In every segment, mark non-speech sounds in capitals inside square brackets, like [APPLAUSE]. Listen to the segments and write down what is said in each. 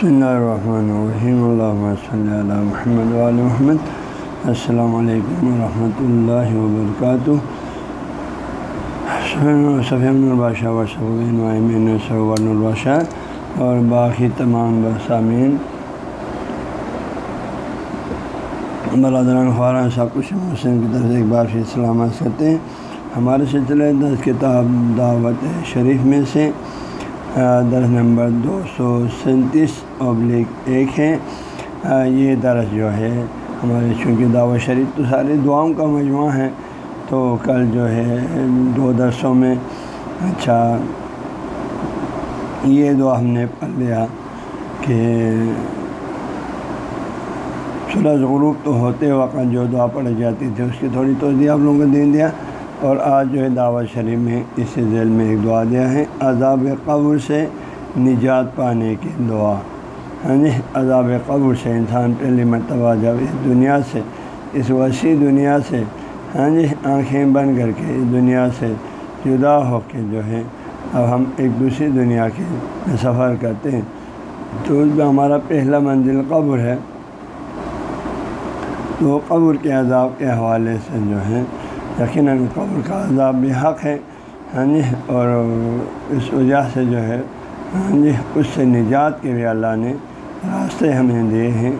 بسم اللہ الرحمن الرحیم اللہ صلی اللہ محمد علیہ محمد السلام علیکم ورحمۃ اللہ وبرکاتہ سفیم البادشاہ وصفین صحبن البادشاہ اور باقی تمام سامعین برادران خاران سب کچھ مسلم کی طرف سے ایک بار پھر سلامت کرتے ہیں ہمارے سلسلے دس کتاب دعوت شریف میں سے درس نمبر دو سو سینتیس ابلک ایک ہے۔ یہ درس جو ہے، ہمارے چونکہ دعوت شریف تو سارے دعاؤں کا مجموعہ ہے، تو کل جو ہے، دو درسوں میں اچھا یہ دعا ہم نے پڑھ لیا کہ سورج غروب تو ہوتے وقت جو دعا پڑھی جاتی تھی، اس کی تھوڑی توجہ آپ لوگوں کو دے دیا۔ اور آج جو ہے دعوت شریف میں اس ذیل میں ایک دعا دیا ہے، عذاب قبر سے نجات پانے کی دعا۔ ہاں جی عذاب قبر سے انسان پہلی مرتبہ جب اس دنیا سے، اس وسیع دنیا سے ہاں جی آنکھیں بند کر کے اس دنیا سے جدا ہو کے جو ہے، اب ہم ایک دوسری دنیا کے سفر کرتے ہیں۔ تو اس میں ہمارا پہلا منزل قبر ہے۔ تو قبر کے عذاب کے حوالے سے جو ہے یقیناً قبر کا عذاب بھی حق ہے۔ ہاں جی اور اس وجہ سے جو ہے ہاں جی اس سے نجات کے بھی اللہ نے راستے ہمیں دیے ہیں۔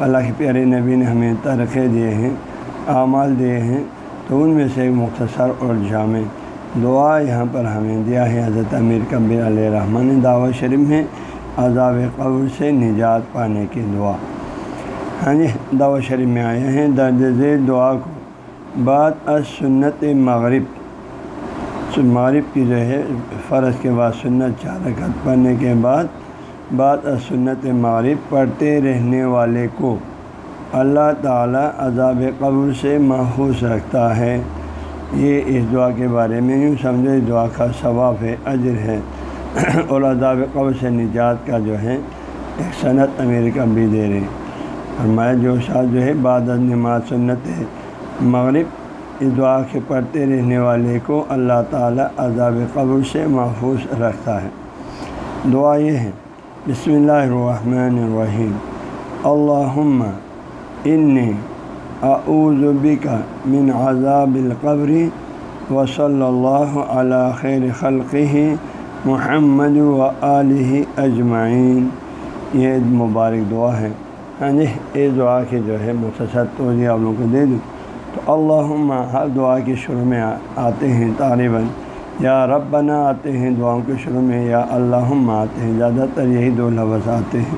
اللہ کے پیارے نبی نے ہمیں ترقی دیے ہیں، اعمال دیے ہیں۔ تو ان میں سے ایک مختصر اور جامع دعا یہاں پر ہمیں دیا ہے۔ حضرت امیر کبیر علیہ رحمٰن دعوت شریف میں عذاب قبر سے نجات پانے کی دعا۔ ہاں جی دعوت شریف میں آئے ہیں۔ درج ذیل دعا کو بعد از سنت مغرب مغرب کی جو ہے، فرض کے بعد سنت چار رکعت پڑھنے کے بعد بعد از سنت مغرب پڑھتے رہنے والے کو اللہ تعالیٰ عذاب قبر سے محفوظ رکھتا ہے۔ یہ اس دعا کے بارے میں یوں سمجھو، اس دعا کا ثواب ہے، اجر ہے۔ [CLEARS THROAT] اور عذاب قبر سے نجات کا جو ہے، ایک صنعت امریکہ بھی دے رہے اور میں جو ساتھ جو ہے، بعد از نماز سنت ہے مغرب اس دعا کے پڑھتے رہنے والے کو اللہ تعالیٰ عذاب قبر سے محفوظ رکھتا ہے۔ دعا یہ ہے، بسم اللہ الرحمن الرحیم۔ اللہم انی اعوذ بکا من عذاب القبر و صلی اللہ علیہ خیر خلقہ محمد و علیہ اجمعین۔ یہ مبارک دعا ہے۔ ہاں جی اس دعا کے جو ہے مختصر توجہ آپ لوگوں کو دے دوں۔ تو اللّہ ہر دعا کے شروع میں آتے ہیں طالباً۔ یا رب بنا آتے ہیں دعاؤں کے شروع میں، یا اللہ آتے ہیں، زیادہ تر یہی دو لفظ آتے ہیں۔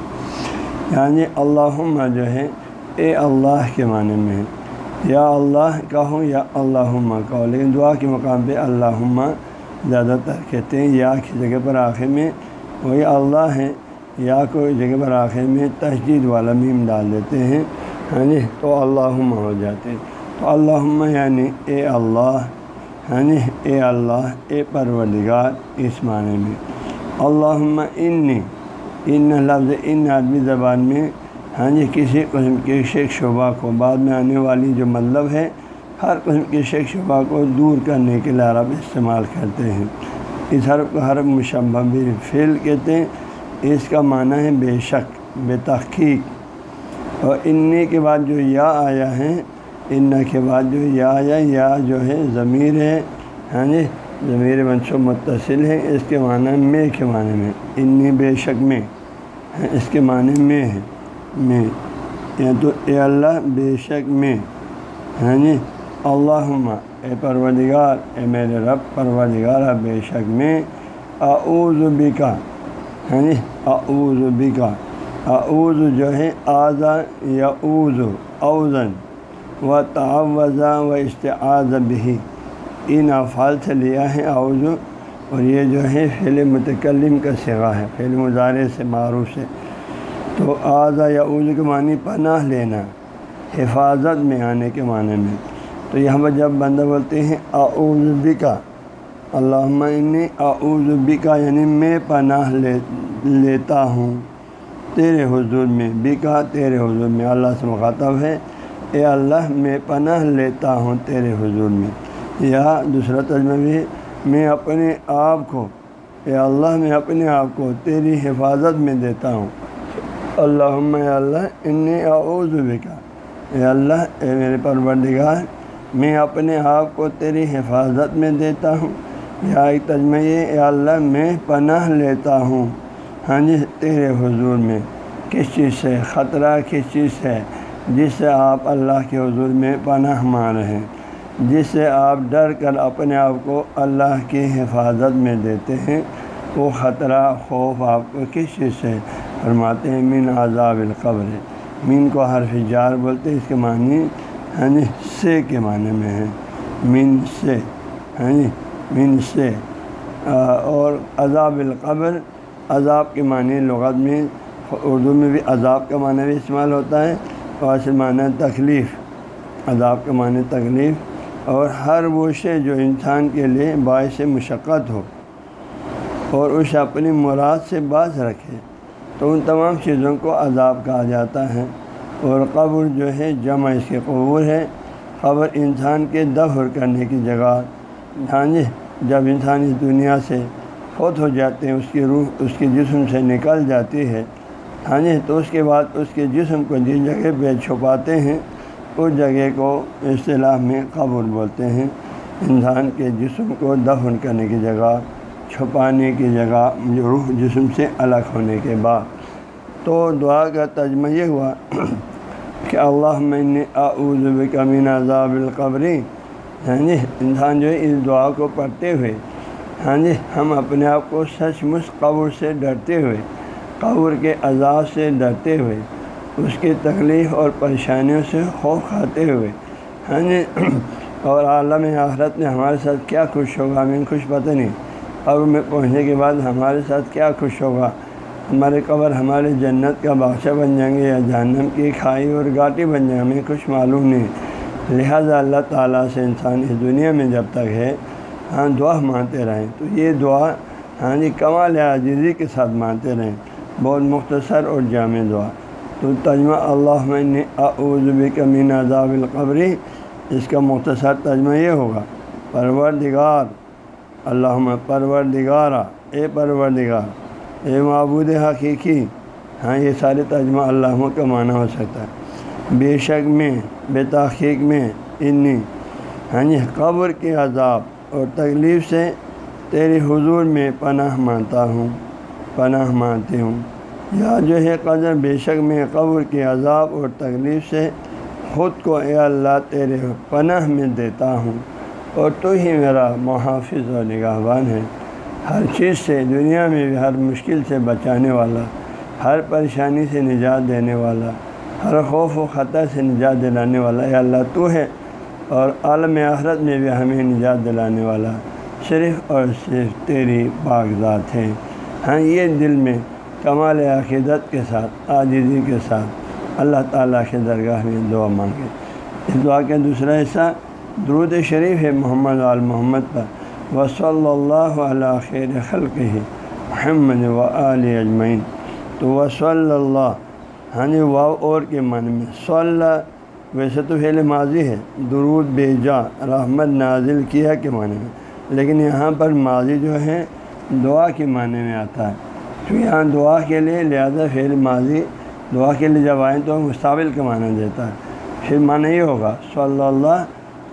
یعنی اللہ جو ہے، اے اللہ کے معنی میں ہے۔ یا اللہ کہوں یا اللہ کہو، لیکن دعا کے مقام پہ اللہ زیادہ تر کہتے ہیں، یا کی جگہ پر آخر میں وہی اللہ ہیں، یا کوئی جگہ پر آخر میں تشدید والا میم ڈال دیتے ہیں۔ ہاں جی تو اللہ ہو جاتے ہیں۔ اللہ یعنی اے اللہ یعنی اے اللہ، اے پروردگار اس معنی میں۔ اللہ انی، ان لفظ ان عربی زبان میں ہاں جی کسی قسم کے شیخ شعبہ کو۔ بعد میں آنے والی جو مطلب ہے، ہر قسم کے شیخ شعبہ کو دور کرنے کے لیے عرب استعمال کرتے ہیں۔ اس حرف کو حرف مشبہ بھی فیل کہتے ہیں۔ اس کا معنی ہے بے شک، بے تحقیق۔ اور انی کے بعد جو یا آیا ہے ان کے بعد جو یا یا یا جو ہے، ضمیر ہے ہاں جی ضمیر منصوب متصل ہے، اس کے معنی میں کے معنی میں، انی بے شک میں ہاں، اس کے معنی میں ہے، میں یا تو اے اللہ بے شک میں ہاں جی اللہ اے پروردگار، اے میرے رب پروردگار بے شک میں، اعوذ بکا ہاں جی اعوذ بکا اعوذ جو ہے آزا یا اوز اوزن و تعوضہ و اشتعاض بھی ان افعال سے لیا ہے اعوذ اور یہ جو ہے فعل متکلم کا سگا ہے، فعل مظاہرے سے، معروف سے۔ تو اعضا یا اوز کے معنی پناہ لینا، حفاظت میں آنے کے معنی میں۔ تو یہاں پر جب بندہ بولتے ہیں اعوذ بکا اللہ انی اعوذ بکا یعنی میں پناہ لے، لیتا ہوں تیرے حضور میں، بکا تیرے حضور میں۔ اللہ سے مخاطب ہے۔ اے اللہ، میں پناہ لیتا ہوں تیرے حضور میں۔ یا دوسرا ترجمہ بھی، میں اپنے آپ کو، اے اللہ، میں اپنے آپ کو تیری حفاظت میں دیتا ہوں۔ اللّہ اللہ ان اعوذ بکا اے اللہ، اے میرے پروردگار، میں اپنے آپ کو تیری حفاظت میں دیتا ہوں۔ یا ایک تجمہ اے اللہ، میں پناہ لیتا ہوں۔ ہاں جی تیرے حضور میں، کس چیز سے؟ خطرہ کس چیز سے؟ جس سے آپ اللہ کے حضور میں پناہ مان رہے ہیں، جس سے آپ ڈر کر اپنے آپ کو اللہ کی حفاظت میں دیتے ہیں، وہ خطرہ، خوف آپ کو کس چیز سے؟ فرماتے ہیں مین عذاب القبر۔ مین کو حرف جار بولتے ہیں، اس کے معنی ہاں جی سے کے معنی میں ہے مین سے ہاں جی سے۔ اور عذاب القبر، عذاب کے معنی لغت میں، اردو میں بھی عذاب کا معنی بھی استعمال ہوتا ہے۔ اور معنی تکلیف، عذاب کا معنی تکلیف، اور ہر وہ شے جو انسان کے لیے باعث مشقت ہو، اور اسے اپنی مراد سے باز رکھے، تو ان تمام چیزوں کو عذاب کہا جاتا ہے۔ اور قبر جو ہے جمع اس کے قبور ہے۔ قبر انسان کے دفر کرنے کی جگہ ہاں جی جب انسان اس دنیا سے فوت ہو جاتے ہیں، اس کی روح، اس کے جسم سے نکل جاتی ہے ہاں جی تو اس کے بعد اس کے جسم کو جس جگہ پہ چھپاتے ہیں، اس جگہ کو اصطلاح میں قبر بولتے ہیں۔ انسان کے جسم کو دفن کرنے کی جگہ، چھپانے کی جگہ جو روح جسم سے الگ ہونے کے بعد۔ تو دعا کا تجمہ یہ ہوا کہ اللہ میں نے من عذاب القبری ہاں جی انسان جو ہے، اس دعا کو پڑھتے ہوئے ہاں جی ہم اپنے آپ کو سچ مچ قبر سے ڈرتے ہوئے قبر کے عذاب سے ڈرتے ہوئے، اس کی تکلیف اور پریشانیوں سے خوف کھاتے ہوئے ہاں جی اور عالم آخرت میں ہمارے ساتھ کیا خوش ہوگا؟ ہمیں خوش پتہ نہیں۔ قبر میں پہنچنے کے بعد ہمارے ساتھ کیا خوش ہوگا؟ ہمارے قبر ہمارے جنت کا بادشہ بن جائیں گے یا جہنم کی کھائی اور گاٹی بن جائیں گے؟ ہمیں کچھ معلوم نہیں۔ لہٰذا اللہ تعالیٰ سے انسان اس دنیا میں جب تک ہے ہاں دعا مانتے رہیں۔ تو یہ دعا ہاں جی کمال عزیزی کے ساتھ مانتے رہیں۔ بہت مختصر اور جامع دعا۔ تو تجمہ اللہ اعوذ بک من عذاب القبری اس کا مختصر تجمہ یہ ہوگا، پروردگار اللہ پروردگارہ اے پروردگار، اے معبود حقیقی۔ ہاں یہ سارے تجمہ اللہ کا معنی ہو سکتا ہے۔ بے شک میں، بے تحقیق میں، انی ہاں جی قبر کے عذاب اور تکلیف سے تیرے حضور میں پناہ مانتا ہوں۔ پناہ مانتی ہوں۔ یا جو ہے قدر، بے شک میں قبر کے عذاب اور تکلیف سے خود کو اے اللہ تیرے پناہ میں دیتا ہوں۔ اور تو ہی میرا محافظ و نگہبان ہے۔ ہر چیز سے، دنیا میں بھی ہر مشکل سے بچانے والا، ہر پریشانی سے نجات دینے والا، ہر خوف و خطر سے نجات دلانے والا اے اللہ تو ہے۔ اور عالم آخرت میں بھی ہمیں نجات دلانے والا، صرف اور صرف تیری باغذات ہے۔ ہاں یہ دل میں کمال عقیدت کے ساتھ عاجزی کے ساتھ اللہ تعالیٰ کے درگاہ میں دعا مانگے۔ اس دعا کا دوسرا حصہ درود شریف ہے محمد وال محمد پر۔ و صلی اللہ علیہ خیر خلق ہی محمد و علیہ اجمعین۔ تو و صلی اللہ ہاں جی واؤ اور کے معنی میں۔ صلی، ویسے تو فعل ماضی ہے، درود بے رحمت نازل کیا کے معنی میں۔ لیکن یہاں پر ماضی جو ہے دعا کے معنی میں آتا ہے۔ تو یہاں دعا کے لیے لہذا فعل ماضی دعا کے لیے جب آئیں تو مستقبل کے معنی دیتا ہے۔ پھر معنی یہ ہوگا، صلی اللہ،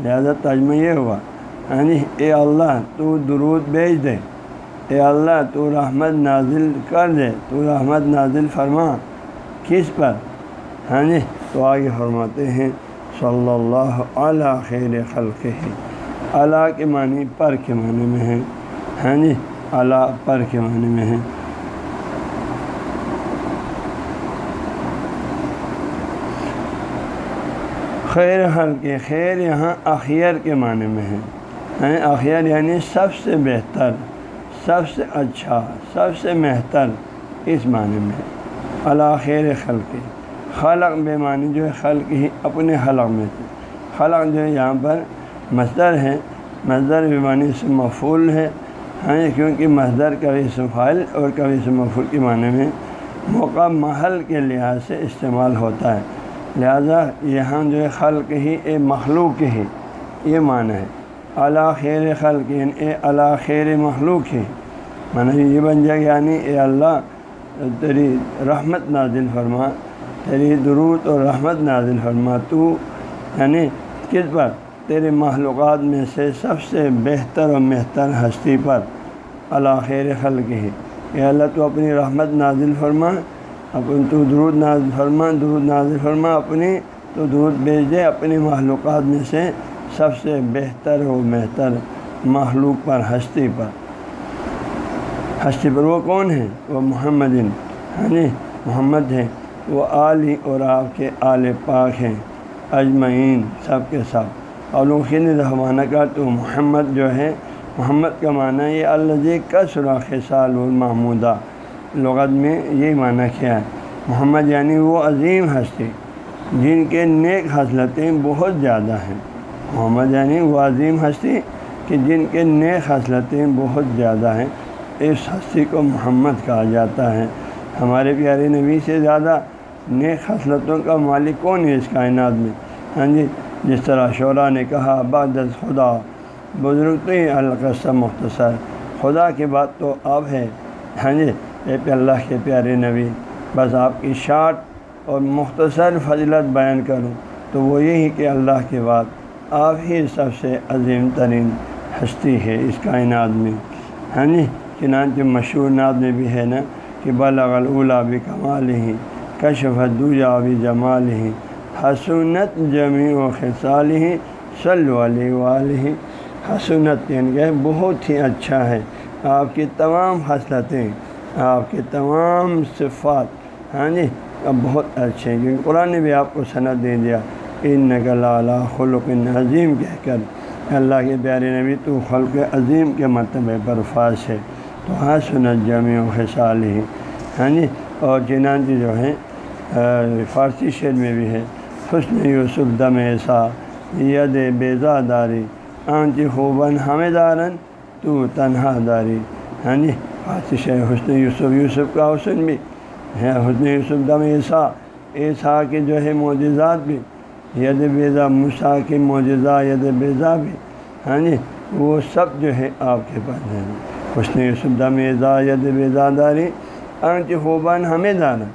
لہٰذا تجمہ یہ ہوا ہاں جی یعنی اے اللہ، تو درود بیچ دے۔ اے اللہ، تو رحمت نازل کر دے۔ تو رحمت نازل فرما۔ کس پر؟ ہاں جی تو آگے فرماتے ہیں، صلی اللہ علیہ خیر خلق ہے اللہ کے معنی پر کے معنی میں ہے۔ ہاں جی اللہ پر کے معنی میں ہے۔ خیر حل کے، خیر یہاں اخیر کے معنی میں ہے۔ یعنی اخیر یعنی سب سے بہتر، سب سے اچھا سب سے بہتر اس معنی میں۔ اللہ خیر خلق خلق بے معنی جو ہے، خلق ہی اپنے خلق میں سے خلق جو ہے، یہاں پر مصدر ہے۔ مصدر بے معنی سے مفول ہے۔ ہاں کیونکہ مصدر کبھی سفائل اور کبھی سے مفول کے معنی میں موقع محل کے لحاظ سے استعمال ہوتا ہے۔ لہذا یہاں جو ہے خلق ہی اے مخلوق ہی یہ معنی ہے۔ اللہ خیر خلق یعنی اے اللہ خیر مخلوق ہی معنی یہ بن جائے یعنی اے اللہ، تیری رحمت نازل فرما، تیری درود اور رحمت نازل فرما تو یعنی کس پر؟ تیرے معلومات میں سے سب سے بہتر و بہتر ہستی پر اللہ خیر خلق ہے۔ کہ اللہ، تو اپنی رحمت نازل فرما، اپن تو درود نازل فرما، درود نازل فرما، اپنی تو درود بھیج دے، اپنی معلومات میں سے سب سے بہتر و بہتر معلوق پر ہستی پر۔ ہستی پر وہ کون ہے؟ وہ محمد ہاں جی محمد ہیں وہ علی اور آپ کے آل پاک ہیں، اجمعین، سب کے سب۔ اور رحمانہ کا تو محمد جو ہے، محمد کا معنی یہ الجی کا سراخ سال المحمودہ لغت میں یہ معنی کیا ہے۔ محمد یعنی وہ عظیم ہستی جن کے نیک حصلتیں بہت زیادہ ہیں۔ محمد یعنی وہ عظیم ہستی کہ جن کے نیک حصلتیں بہت زیادہ ہیں۔ اس ہستی کو محمد کہا جاتا ہے۔ ہمارے پیارے نبی سے زیادہ نیک حصلتوں کا مالک کون ہے اس کائنات میں؟ ہاں جی جس طرح شعراء نے کہا، بعد خدا، بزرگ القصہ مختصر۔ خدا کی بات تو اب ہے۔ ہاں جی اے پہ اللہ کے پیارے نبی، بس آپ کی شاٹ اور مختصر فضلت بیان کروں تو وہ یہی کہ اللہ کے بعد آپ ہی سب سے عظیم ترین ہستی ہے اس کائنات میں۔ ہاں جی چنانچہ مشہور ناد میں بھی ہے نا کہ بلاغلا بھی کمال ہی کشف دوجا بھی جمال ہی حسنت جمی و خصال ہی صلی علیہ حسنت یعنی کہ بہت ہی اچھا ہے۔ آپ کی تمام حسلتیں آپ کے تمام صفات ہاں جی اب بہت اچھے ہیں۔ کیونکہ قرآن نے بھی آپ کو صنعت دے دیا۔ ان نقل اعلیٰ خلق عظیم کہہ کر اللہ کے پیارے نبی، تو خلق عظیم کے مرتبہ پر فاش ہے۔ تو ہاں سنت جمی و خصال ہی ہاں جی۔ اور چنانچہ جی جو ہے فارسی شعر میں بھی ہے۔ حسن یوسف دم ایسا، ید بیزا داری آنچ خوبن ہمیں دارن، تو تنہا داری۔ ہاں جی فارسی شعر حسن یوسف یوسف کا حسن بھی۔ ہے حسن یوسف دم ایسا ایسا کے جو ہے معجزات بھی۔ ید بیزا مسا کے معجزہ، ید بیزا بھی۔ ہاں جی وہ سب جو ہے آپ کے پاس ہے حسن یوسف دم ایزا ید بیزا داری آنچ خوبان ہمیں دارن۔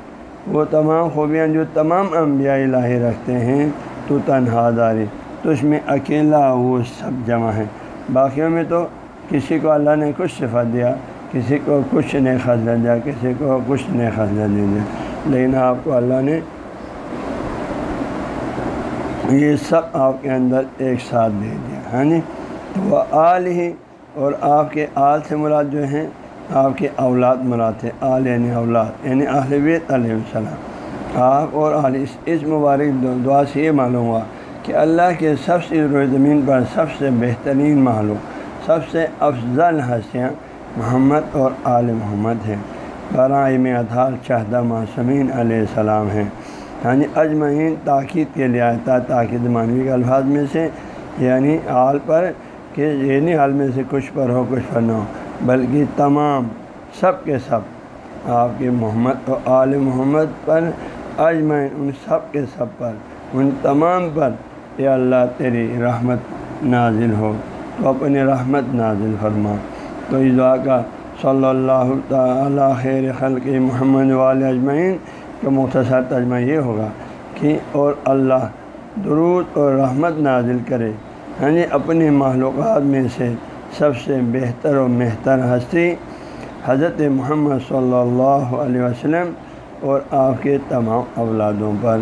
وہ تمام خوبیاں جو تمام انبیاء الہی رکھتے ہیں، تو تنہا داری۔ تو اس میں اکیلا وہ سب جمع ہیں۔ باقیوں میں تو کسی کو اللہ نے کچھ شفا دیا، کسی کو کچھ نہیں خزلہ دیا، کسی کو کچھ نہیں خزلہ دے دیا۔ لیکن آپ کو اللہ نے یہ سب آپ کے اندر ایک ساتھ دے دیا ہاں جی؟ تو وہ آل ہی اور آپ کے آل سے مراد جو ہیں آپ کے اولاد مراد ہے، آل یعنی اولاد یعنی بیت علیہ السلام۔ آپ اور آل اس اس مبارک دعا سے یہ معلوم ہوا کہ اللہ کے سب سے روز زمین پر سب سے بہترین معلوم، سب سے افضل ہنسیاں محمد اور آل محمد ہیں۔ برائے میں ادھار چاہدہ معصمین علیہ السلام ہیں۔ یعنی اجمعین تاکید کے لیے آتا تاکید معنوی کے الفاظ میں سے یعنی آل پر کہ یعنی حال میں سے کچھ پر ہو، کچھ پر نہ ہو۔ بلکہ تمام سب کے سب، آپ کے محمد و آل محمد پر، اجمعین ان سب کے سب پر، ان تمام پر یہ اللہ تیری رحمت نازل ہو، تو اپنی رحمت نازل فرما۔ تو اس دعا کا صلی اللہ تعالیٰ خیر خلق محمد وال اجمعین کا مختصر تجمہ یہ ہوگا کہ اور اللہ درود اور رحمت نازل کرے ہاں جی اپنی معلومات میں سے سب سے بہتر و بہتر ہستی حضرت محمد صلی اللہ علیہ وسلم اور آپ کے تمام اولادوں پر۔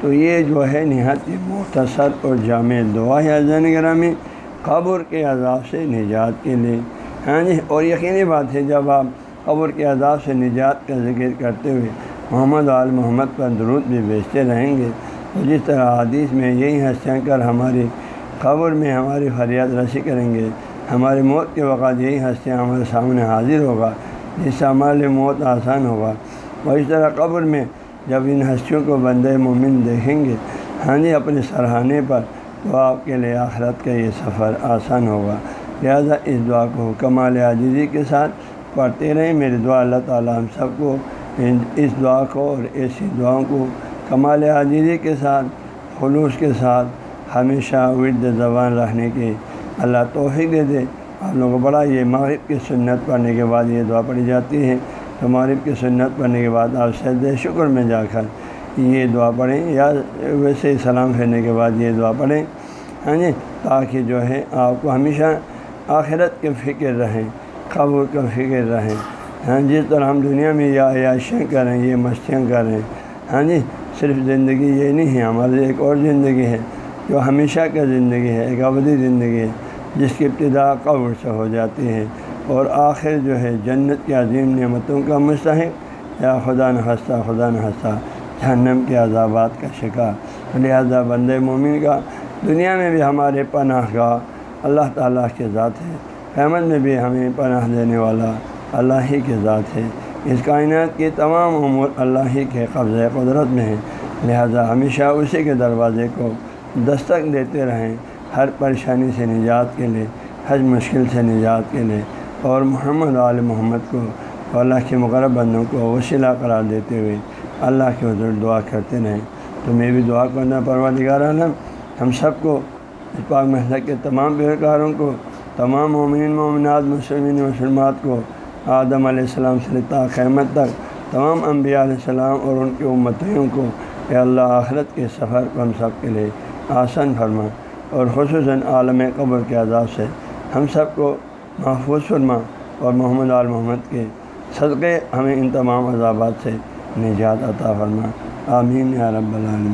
تو یہ جو ہے نہایت مختصر اور جامع دعا ہے زین گرامی قبر کے عذاب سے نجات کے لیے۔ ہاں جی اور یقینی بات ہے جب آپ قبر کے عذاب سے نجات کا ذکر کرتے ہوئے محمد آل محمد پر درود بھی بیچتے رہیں گے۔ تو جس طرح حدیث میں یہی ہنسیاں کر ہماری قبر میں ہماری فریاد رسی کریں گے۔ ہماری موت کے وقت یہی ہنسیاں ہمارے سامنے حاضر ہوگا، جس سے ہمارے موت آسان ہوگا۔ اور اس طرح قبر میں جب ان ہستیوں کو بندے مومن دیکھیں گے ہاں جی اپنے سرحانے پر، تو آپ کے لیے آخرت کا یہ سفر آسان ہوگا۔ لہٰذا اس دعا کو کمال عاجزی کے ساتھ پڑھتے رہیں۔ میری دعا اللہ تعالیٰ ہم سب کو اس دعا کو اور ایسی دعاؤں کو کمال عاجزی کے ساتھ، خلوص کے ساتھ، ہمیشہ ورد زبان رہنے کی اللہ توفیق دے دے۔ آپ لوگوں کو بڑا یہ مغرب کی سنت پڑھنے کے بعد یہ دعا پڑھی جاتی ہے۔ تو مغرب کی سنت پڑھنے کے بعد آپ سید شکر میں جا کر یہ دعا پڑھیں۔ یا ویسے ہی سلام پھیرنے کے بعد یہ دعا پڑھیں۔ ہاں جی؟ تاکہ جو ہے آپ کو ہمیشہ آخرت کے فکر رہیں، قبر کا فکر رہیں۔ ہاں جی؟ جس طرح ہم دنیا میں یہ عیاشیں کریں، یہ مستیاں کریں۔ ہاں جی؟ صرف زندگی یہ نہیں ہے ہماری ایک اور زندگی ہے۔ جو ہمیشہ کا زندگی ہے، ایک ابدی زندگی ہے، جس کی ابتدا قبر سے ہو جاتی ہے اور آخر جو ہے جنت کی عظیم نعمتوں کا مستحق۔ یا خدا نخستہ خدا نخستہ جہنم کے عذابات کا شکار۔ لہذا بند مومن کا، دنیا میں بھی ہمارے پناہ گاہ اللہ تعالیٰ کے ذات ہے۔ قیامت میں بھی ہمیں پناہ دینے والا اللہ ہی کے ذات ہے۔ اس کائنات کی تمام امور اللہ ہی کے قبضۂ قدرت میں ہیں لہذا ہمیشہ اسی کے دروازے کو دستک دیتے رہیں، ہر پریشانی سے نجات کے لیے، ہر مشکل سے نجات کے لیے۔ اور محمد عال محمد کو اللہ کے مقرب بندوں کو وسیلہ قرار دیتے ہوئے اللہ کے حضور دعا کرتے رہیں۔ تو میں بھی دعا کرنا پروردگار عالم، ہم سب کو پاک محلہ کے تمام پیرکاروں کو، تمام مومن مومنات، مسلمین، مسلمات کو، آدم علیہ السلام سے تا قیمت تک، تمام انبیاء علیہ السلام اور ان کے امتیوں کو کہ اللہ آخرت کے سفر کو ہم سب کے لیے آسان فرما اور خصوصاً عالم قبر کے عذاب سے ہم سب کو محفوظ فرما اور محمد آل محمد کے صدقے ہمیں ان تمام عذابات سے نجات عطا فرما۔ آمین یا رب العالمین۔